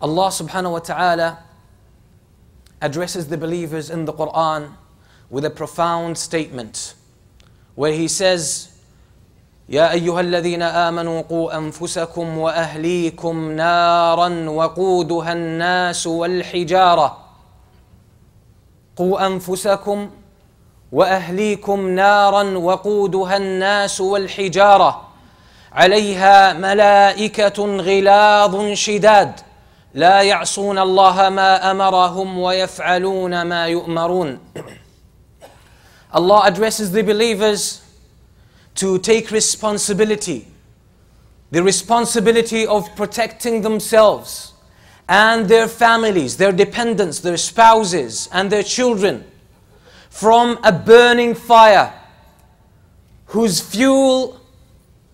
Allah subhanahu wa ta'ala addresses the believers in the Quran with a profound statement where He says, يا أيها الذين آمنوا قوا أنفسكم وأهليكم نارا وقودها الناس والحجارة قوا أنفسكم وأهليكم نارا وقودها الناس والحجارة عليها ملائكة غلاظ شداد لا يعصون الله ما أمرهم ويفعلون ما يؤمرون Allah addresses the believers to take responsibility. The responsibility of protecting themselves and their families, their dependents, their spouses, and their children from a burning fire whose fuel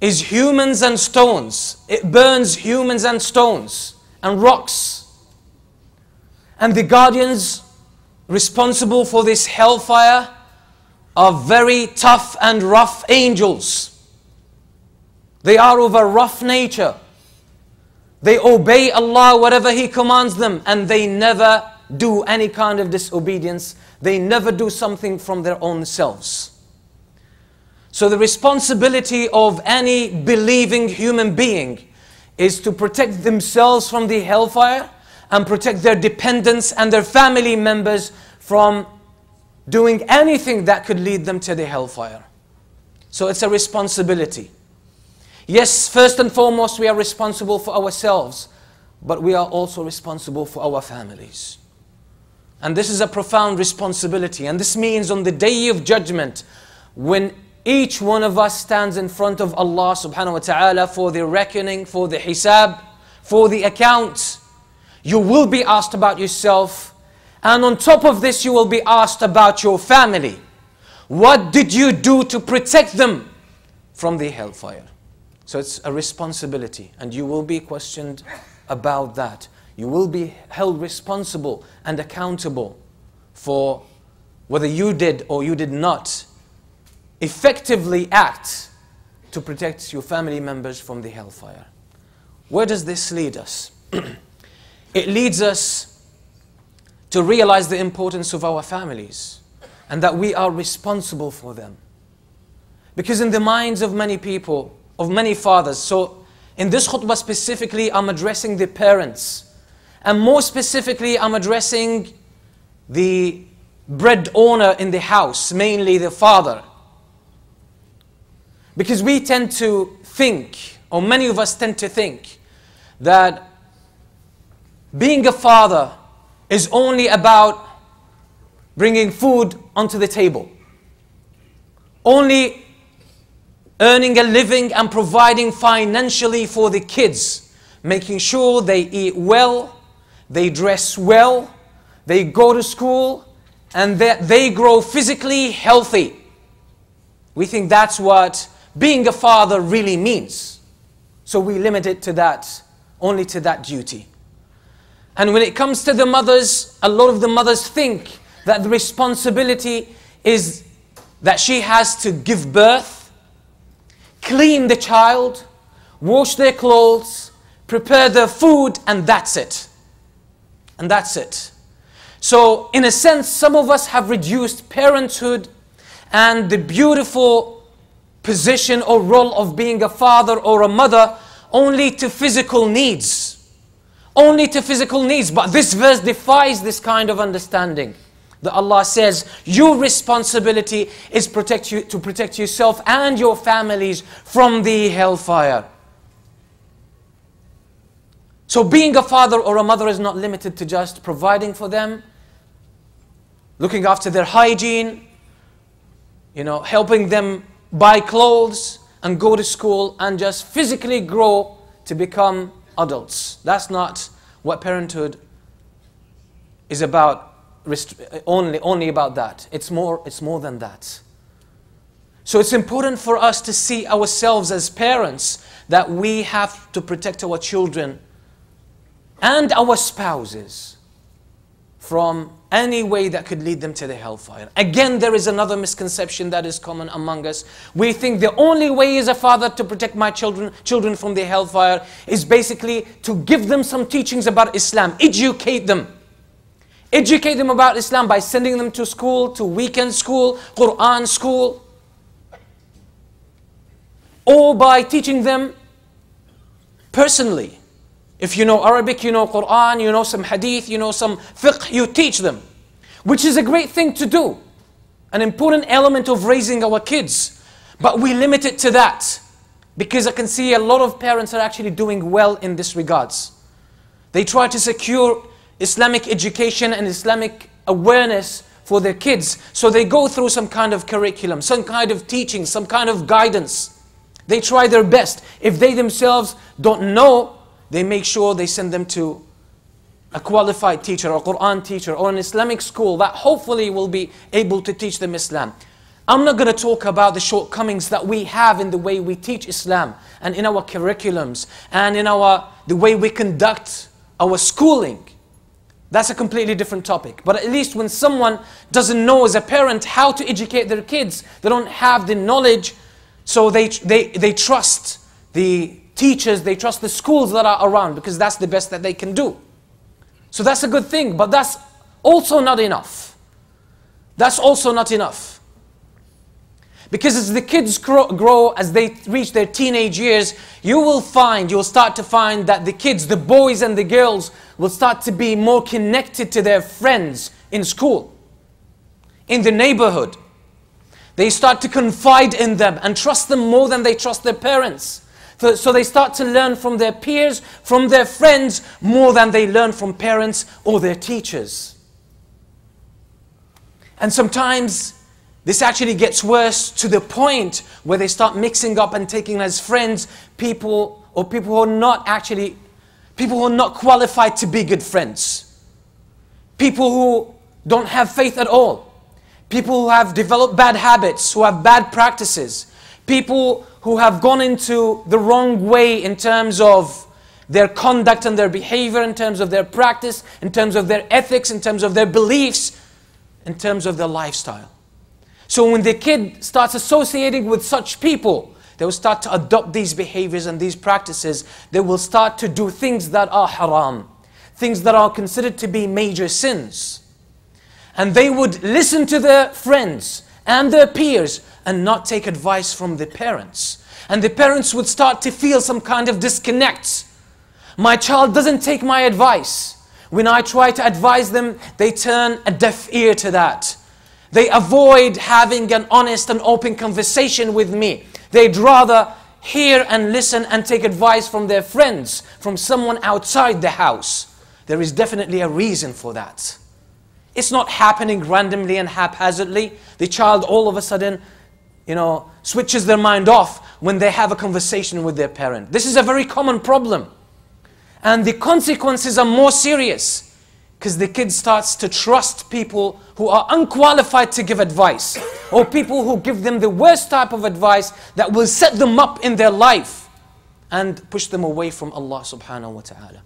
is humans and stones. It burns humans and stones and rocks. And the guardians responsible for this hellfire are very tough and rough angels. They are of a rough nature. They obey Allah whatever He commands them and they never do any kind of disobedience. They never do something from their own selves. So the responsibility of any believing human being is to protect themselves from the hellfire and protect their dependents and their family members from doing anything that could lead them to the hellfire. So it's a responsibility. Yes, first and foremost, we are responsible for ourselves, but we are also responsible for our families. And this is a profound responsibility. And this means on the day of judgment, when each one of us stands in front of Allah subhanahu wa ta'ala for the reckoning, for the hisab, for the account, you will be asked about yourself and on top of this, you will be asked about your family. What did you do to protect them from the hellfire? So it's a responsibility, and you will be questioned about that. You will be held responsible and accountable for whether you did or you did not effectively act to protect your family members from the hellfire. Where does this lead us? it leads us to realize the importance of our families and that we are responsible for them. Because in the minds of many people, of many fathers, so in this khutbah specifically, I'm addressing the parents. And more specifically, I'm addressing the bread owner in the house, mainly the father. Because we tend to think, or many of us tend to think, that being a father is only about bringing food onto the table. Only earning a living and providing financially for the kids, making sure they eat well, they dress well, they go to school, and that they grow physically healthy. We think that's what being a father really means. So we limit it to that, only to that duty. And when it comes to the mothers, a lot of the mothers think that the responsibility is that she has to give birth, clean the child, wash their clothes, prepare their food, and that's it. And that's it. So, in a sense, some of us have reduced parenthood and the beautiful position or role of being a father or a mother only to physical needs only to physical needs. But this verse defies this kind of understanding. That Allah says, your responsibility is protect you, to protect yourself and your families from the hellfire. So being a father or a mother is not limited to just providing for them, looking after their hygiene, you know, helping them buy clothes and go to school and just physically grow to become adults. That's not what parenthood is about, only, only about that. It's more, it's more than that. So it's important for us to see ourselves as parents that we have to protect our children and our spouses from any way that could lead them to the hellfire. Again, there is another misconception that is common among us. We think the only way as a father to protect my children, children from the hellfire is basically to give them some teachings about Islam, educate them. Educate them about Islam by sending them to school, to weekend school, Quran school, or by teaching them personally. If you know Arabic, you know Quran, you know some hadith, you know some fiqh, you teach them. Which is a great thing to do. An important element of raising our kids. But we limit it to that. Because I can see a lot of parents are actually doing well in this regards. They try to secure Islamic education and Islamic awareness for their kids. So they go through some kind of curriculum, some kind of teaching, some kind of guidance. They try their best. If they themselves don't know, they make sure they send them to a qualified teacher, a Quran teacher, or an Islamic school that hopefully will be able to teach them Islam. I'm not going to talk about the shortcomings that we have in the way we teach Islam and in our curriculums and in our the way we conduct our schooling. That's a completely different topic. But at least when someone doesn't know as a parent how to educate their kids, they don't have the knowledge, so they, they, they trust the teachers, they trust the schools that are around because that's the best that they can do. So that's a good thing, but that's also not enough. That's also not enough. Because as the kids grow, grow, as they reach their teenage years, you will find, you'll start to find that the kids, the boys and the girls, will start to be more connected to their friends in school, in the neighborhood. They start to confide in them and trust them more than they trust their parents. So they start to learn from their peers, from their friends, more than they learn from parents or their teachers. And sometimes this actually gets worse to the point where they start mixing up and taking as friends people or people who are not actually, people who are not qualified to be good friends. People who don't have faith at all. People who have developed bad habits, who have bad practices. People who have gone into the wrong way in terms of their conduct and their behavior, in terms of their practice, in terms of their ethics, in terms of their beliefs, in terms of their lifestyle. So when the kid starts associating with such people, they will start to adopt these behaviors and these practices. They will start to do things that are haram, things that are considered to be major sins. And they would listen to their friends and their peers and not take advice from the parents. And the parents would start to feel some kind of disconnect. My child doesn't take my advice. When I try to advise them, they turn a deaf ear to that. They avoid having an honest and open conversation with me. They'd rather hear and listen and take advice from their friends, from someone outside the house. There is definitely a reason for that. It's not happening randomly and haphazardly. The child all of a sudden you know, switches their mind off when they have a conversation with their parent. This is a very common problem. And the consequences are more serious because the kid starts to trust people who are unqualified to give advice or people who give them the worst type of advice that will set them up in their life and push them away from Allah subhanahu wa ta'ala.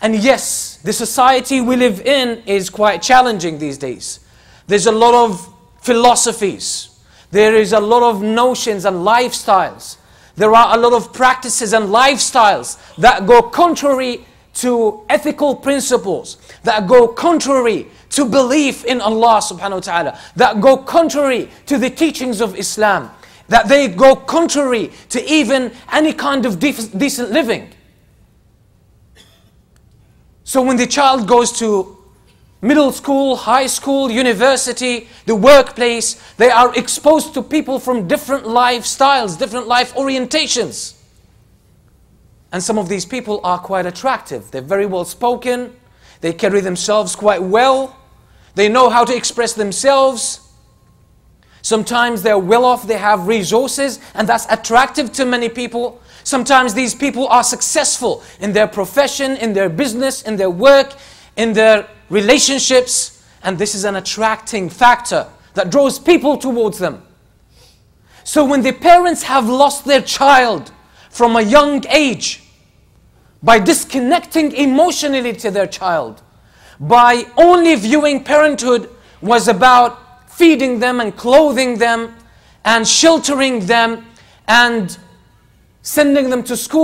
And yes, the society we live in is quite challenging these days. There's a lot of philosophies. There is a lot of notions and lifestyles. There are a lot of practices and lifestyles that go contrary to ethical principles, that go contrary to belief in Allah subhanahu wa ta'ala, that go contrary to the teachings of Islam, that they go contrary to even any kind of decent living. So when the child goes to middle school, high school, university, the workplace, they are exposed to people from different lifestyles, different life orientations. And some of these people are quite attractive. They're very well spoken. They carry themselves quite well. They know how to express themselves. Sometimes they're well off, they have resources, and that's attractive to many people. Sometimes these people are successful in their profession, in their business, in their work, in their relationships, and this is an attracting factor that draws people towards them. So when the parents have lost their child from a young age, by disconnecting emotionally to their child, by only viewing parenthood was about feeding them and clothing them and sheltering them and sending them to school